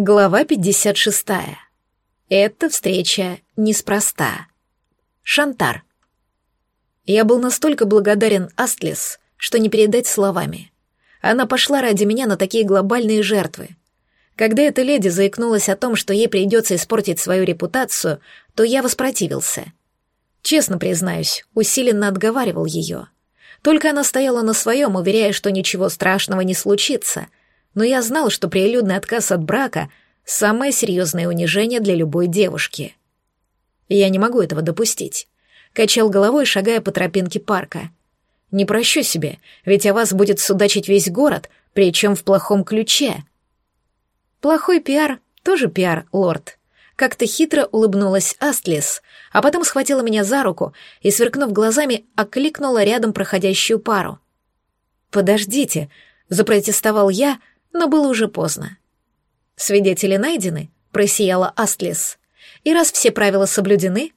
Глава 56. Эта встреча неспроста. Шантар. Я был настолько благодарен Астлес, что не передать словами. Она пошла ради меня на такие глобальные жертвы. Когда эта леди заикнулась о том, что ей придется испортить свою репутацию, то я воспротивился. Честно признаюсь, усиленно отговаривал ее. Только она стояла на своем, уверяя, что ничего страшного не случится — но я знал, что прилюдный отказ от брака — самое серьезное унижение для любой девушки. Я не могу этого допустить. Качал головой, шагая по тропинке парка. Не прощу себе, ведь о вас будет судачить весь город, причем в плохом ключе. Плохой пиар — тоже пиар, лорд. Как-то хитро улыбнулась Астлис, а потом схватила меня за руку и, сверкнув глазами, окликнула рядом проходящую пару. «Подождите», — запротестовал я, но было уже поздно. «Свидетели найдены?» — просияла Астлис. «И раз все правила соблюдены,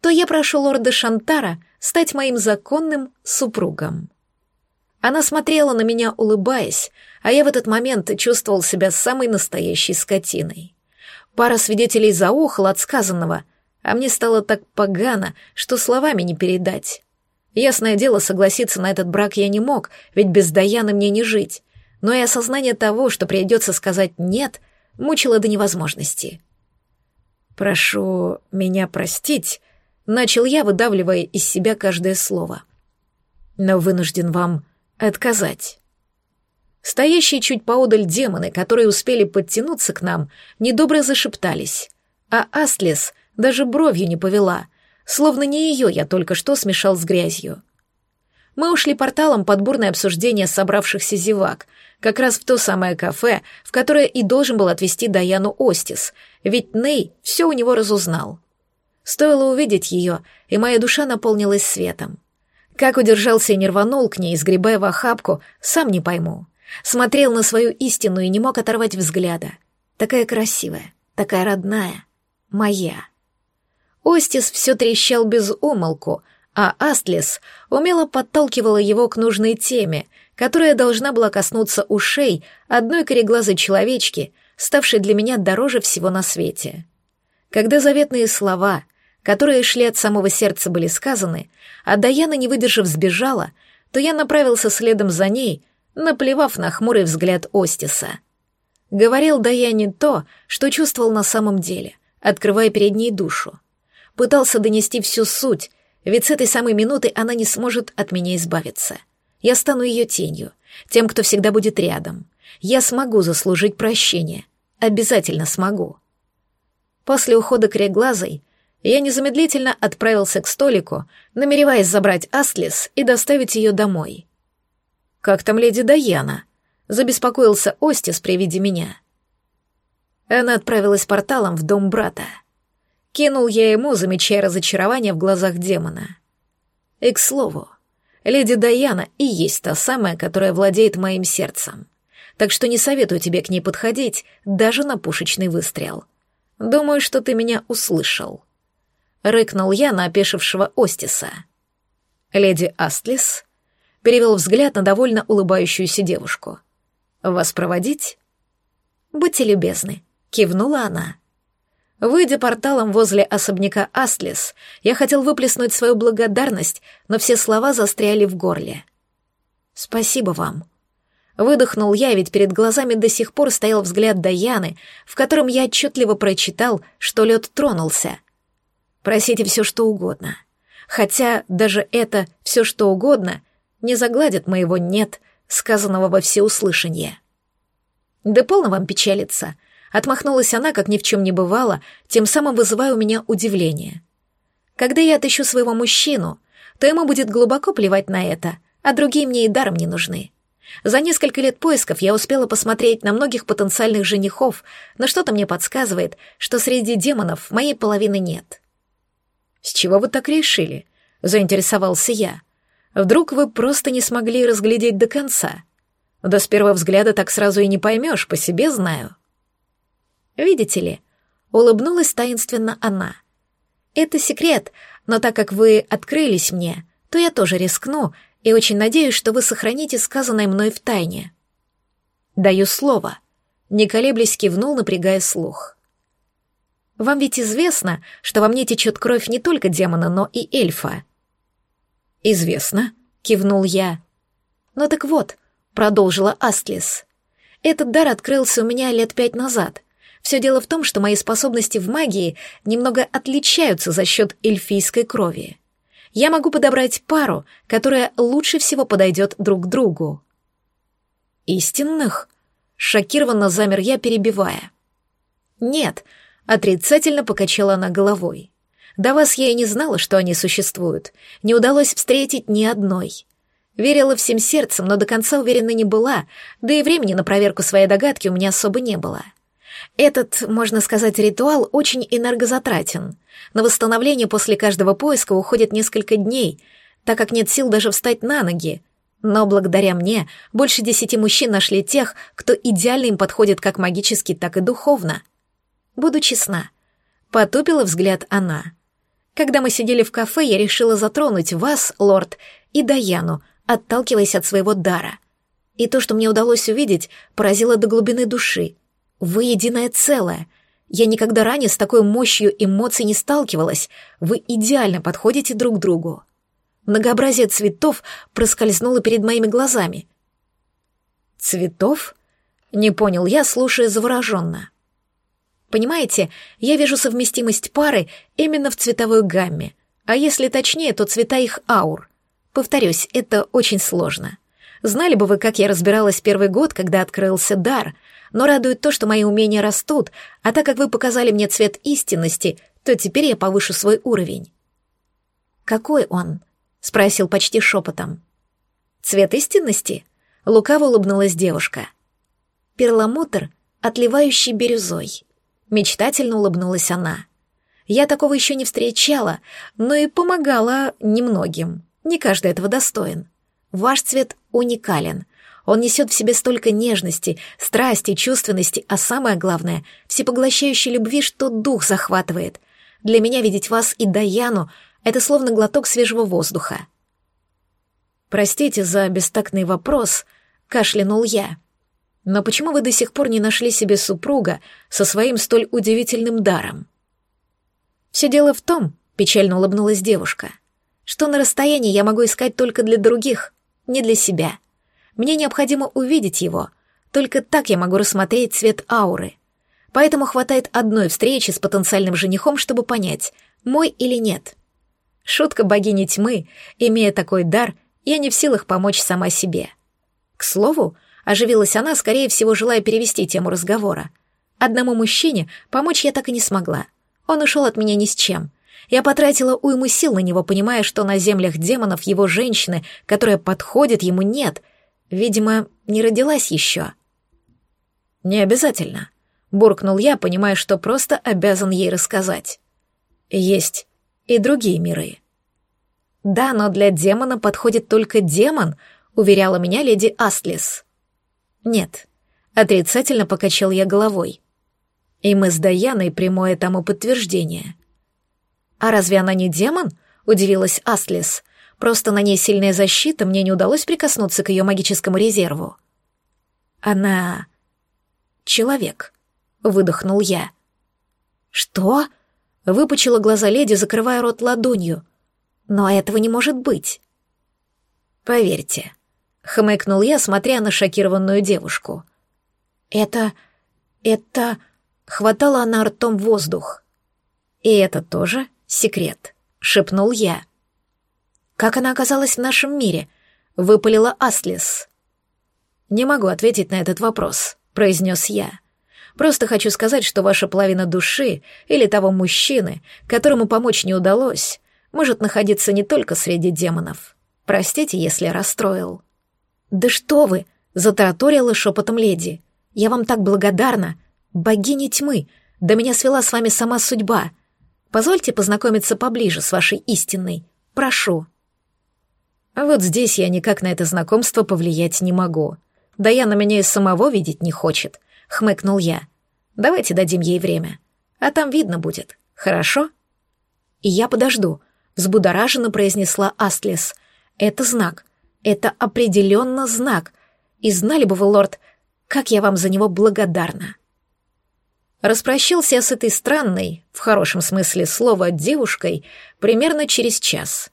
то я прошу лорда Шантара стать моим законным супругом». Она смотрела на меня, улыбаясь, а я в этот момент чувствовал себя самой настоящей скотиной. Пара свидетелей заохала от сказанного, а мне стало так погано, что словами не передать. Ясное дело, согласиться на этот брак я не мог, ведь без Даяны мне не жить но и осознание того, что придется сказать «нет», мучило до невозможности. «Прошу меня простить», — начал я, выдавливая из себя каждое слово. «Но вынужден вам отказать». Стоящие чуть поодаль демоны, которые успели подтянуться к нам, недобро зашептались, а Астлес даже бровью не повела, словно не ее я только что смешал с грязью. Мы ушли порталом под бурное обсуждение собравшихся зевак, как раз в то самое кафе, в которое и должен был отвезти Даяну Остис, ведь Ней все у него разузнал. Стоило увидеть ее, и моя душа наполнилась светом. Как удержался и не рванул к ней, сгребая в охапку, сам не пойму. Смотрел на свою истину и не мог оторвать взгляда. Такая красивая, такая родная, моя. Остис все трещал без умолку — а Астлес умело подталкивала его к нужной теме, которая должна была коснуться ушей одной кореглазой человечки, ставшей для меня дороже всего на свете. Когда заветные слова, которые шли от самого сердца, были сказаны, а Даяна, не выдержав, сбежала, то я направился следом за ней, наплевав на хмурый взгляд Остиса. Говорил Даяне то, что чувствовал на самом деле, открывая перед ней душу. Пытался донести всю суть, ведь с этой самой минуты она не сможет от меня избавиться. Я стану ее тенью, тем, кто всегда будет рядом. Я смогу заслужить прощение. Обязательно смогу. После ухода креглазой я незамедлительно отправился к столику, намереваясь забрать Астлис и доставить ее домой. «Как там леди Даяна?» — забеспокоился Остис при виде меня. Она отправилась порталом в дом брата. Кинул я ему, замечая разочарование в глазах демона. И к слову, леди Даяна и есть та самая, которая владеет моим сердцем. Так что не советую тебе к ней подходить, даже на пушечный выстрел. Думаю, что ты меня услышал. Рыкнул я на опешившего Остиса. Леди Астлис перевел взгляд на довольно улыбающуюся девушку. «Вас проводить?» «Будьте любезны», — кивнула она. Выйдя порталом возле особняка Астлис, я хотел выплеснуть свою благодарность, но все слова застряли в горле. «Спасибо вам». Выдохнул я, ведь перед глазами до сих пор стоял взгляд Даяны, в котором я отчетливо прочитал, что лед тронулся. Просите все, что угодно. Хотя даже это «все, что угодно» не загладит моего «нет», сказанного во всеуслышание. «Да полно вам печалиться», Отмахнулась она, как ни в чем не бывало, тем самым вызывая у меня удивление. Когда я отыщу своего мужчину, то ему будет глубоко плевать на это, а другие мне и даром не нужны. За несколько лет поисков я успела посмотреть на многих потенциальных женихов, но что-то мне подсказывает, что среди демонов моей половины нет. «С чего вы так решили?» — заинтересовался я. «Вдруг вы просто не смогли разглядеть до конца? Да с первого взгляда так сразу и не поймешь, по себе знаю». Видите ли, улыбнулась таинственно она. Это секрет, но так как вы открылись мне, то я тоже рискну и очень надеюсь, что вы сохраните сказанное мной в тайне. Даю слово, Не колеблясь кивнул, напрягая слух. «Вам ведь известно, что во мне течет кровь не только демона, но и эльфа». «Известно», — кивнул я. «Ну так вот», — продолжила Астлис. «Этот дар открылся у меня лет пять назад. Все дело в том, что мои способности в магии немного отличаются за счет эльфийской крови. Я могу подобрать пару, которая лучше всего подойдет друг к другу». «Истинных?» Шокированно замер я, перебивая. «Нет», — отрицательно покачала она головой. «До вас я и не знала, что они существуют. Не удалось встретить ни одной. Верила всем сердцем, но до конца уверена не была, да и времени на проверку своей догадки у меня особо не было. Этот, можно сказать, ритуал очень энергозатратен. На восстановление после каждого поиска уходит несколько дней, так как нет сил даже встать на ноги, но благодаря мне больше десяти мужчин нашли тех, кто идеально им подходит как магически, так и духовно. Буду честна. Потупила взгляд она. Когда мы сидели в кафе, я решила затронуть вас, лорд, и Даяну, отталкиваясь от своего дара. И то, что мне удалось увидеть, поразило до глубины души. Вы единое целое. Я никогда ранее с такой мощью эмоций не сталкивалась. Вы идеально подходите друг другу. Многообразие цветов проскользнуло перед моими глазами. «Цветов?» — не понял я, слушая завороженно. «Понимаете, я вижу совместимость пары именно в цветовой гамме, а если точнее, то цвета их аур. Повторюсь, это очень сложно. Знали бы вы, как я разбиралась первый год, когда открылся дар, но радует то, что мои умения растут, а так как вы показали мне цвет истинности, то теперь я повышу свой уровень». «Какой он?» — спросил почти шепотом. «Цвет истинности?» — лукаво улыбнулась девушка. «Перламутр, отливающий бирюзой». Мечтательно улыбнулась она. «Я такого еще не встречала, но и помогала немногим. Не каждый этого достоин. Ваш цвет уникален. Он несет в себе столько нежности, страсти, чувственности, а самое главное — всепоглощающей любви, что дух захватывает. Для меня видеть вас и Даяну — это словно глоток свежего воздуха. «Простите за бестактный вопрос», — кашлянул я. «Но почему вы до сих пор не нашли себе супруга со своим столь удивительным даром?» «Все дело в том», — печально улыбнулась девушка, «что на расстоянии я могу искать только для других, не для себя. Мне необходимо увидеть его, только так я могу рассмотреть цвет ауры. Поэтому хватает одной встречи с потенциальным женихом, чтобы понять, мой или нет». Шутка богини тьмы, имея такой дар, я не в силах помочь сама себе. К слову, оживилась она, скорее всего, желая перевести тему разговора. Одному мужчине помочь я так и не смогла. Он ушел от меня ни с чем. Я потратила уйму сил на него, понимая, что на землях демонов его женщины, которая подходит ему, нет. Видимо, не родилась еще. «Не обязательно», — буркнул я, понимая, что просто обязан ей рассказать. «Есть и другие миры. Да, но для демона подходит только демон, уверяла меня леди Астлис. Нет, отрицательно покачал я головой. И мы с Даяной прямое тому подтверждение. А разве она не демон? удивилась Астлис. Просто на ней сильная защита, мне не удалось прикоснуться к ее магическому резерву. Она человек, выдохнул я. Что? Выпучила глаза леди, закрывая рот ладонью. Но этого не может быть. Поверьте, хмыкнул я, смотря на шокированную девушку. Это... это... Хватала она ртом воздух. И это тоже секрет, шепнул я. Как она оказалась в нашем мире? Выпалила Аслис. Не могу ответить на этот вопрос, произнес я. Просто хочу сказать, что ваша половина души или того мужчины, которому помочь не удалось, может находиться не только среди демонов. Простите, если расстроил». «Да что вы!» — затараторила шепотом леди. «Я вам так благодарна! Богиня тьмы! Да меня свела с вами сама судьба! Позвольте познакомиться поближе с вашей истинной. Прошу». А вот здесь я никак на это знакомство повлиять не могу. Да я на меня и самого видеть не хочет. — хмыкнул я. «Давайте дадим ей время. А там видно будет. Хорошо?» «И я подожду», — взбудораженно произнесла Астлис. «Это знак. Это определенно знак. И знали бы вы, лорд, Как я вам за него благодарна. Распрощался я с этой странной, в хорошем смысле слова, девушкой примерно через час.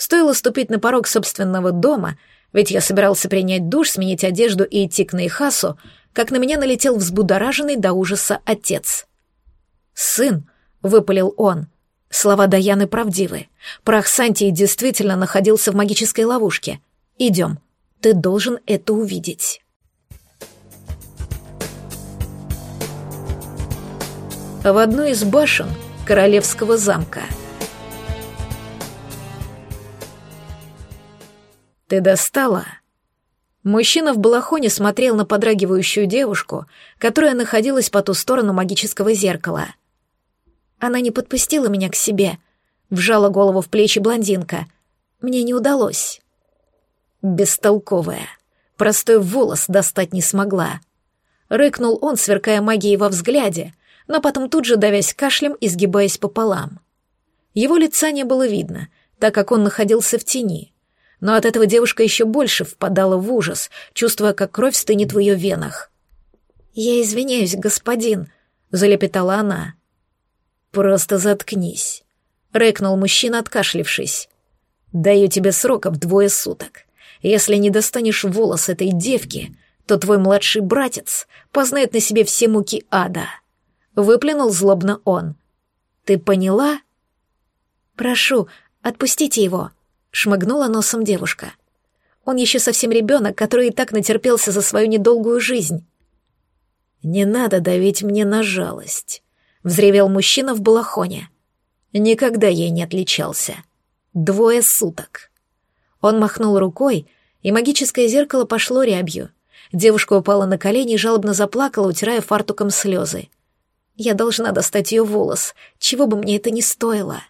Стоило ступить на порог собственного дома, ведь я собирался принять душ, сменить одежду и идти к Нейхасу, как на меня налетел взбудораженный до ужаса отец. «Сын», — выпалил он, — слова Даяны правдивы. Прах Сантии действительно находился в магической ловушке. Идем, ты должен это увидеть. В одной из башен королевского замка. «Ты достала?» Мужчина в балахоне смотрел на подрагивающую девушку, которая находилась по ту сторону магического зеркала. Она не подпустила меня к себе, вжала голову в плечи блондинка. Мне не удалось. Бестолковая. Простой волос достать не смогла. Рыкнул он, сверкая магией во взгляде, но потом тут же давясь кашлем и сгибаясь пополам. Его лица не было видно, так как он находился в тени. Но от этого девушка еще больше впадала в ужас, чувствуя, как кровь стынет в ее венах. «Я извиняюсь, господин», — залепетала она. «Просто заткнись», — рыкнул мужчина, откашлившись. «Даю тебе сроков двое суток. Если не достанешь волос этой девки, то твой младший братец познает на себе все муки ада. Выплюнул злобно он. Ты поняла? Прошу, отпустите его, шмыгнула носом девушка. Он еще совсем ребенок, который и так натерпелся за свою недолгую жизнь. Не надо давить мне на жалость, взревел мужчина в балахоне. Никогда ей не отличался. Двое суток. Он махнул рукой, и магическое зеркало пошло рябью. Девушка упала на колени и жалобно заплакала, утирая фартуком слезы. Я должна достать ее волос, чего бы мне это ни стоило.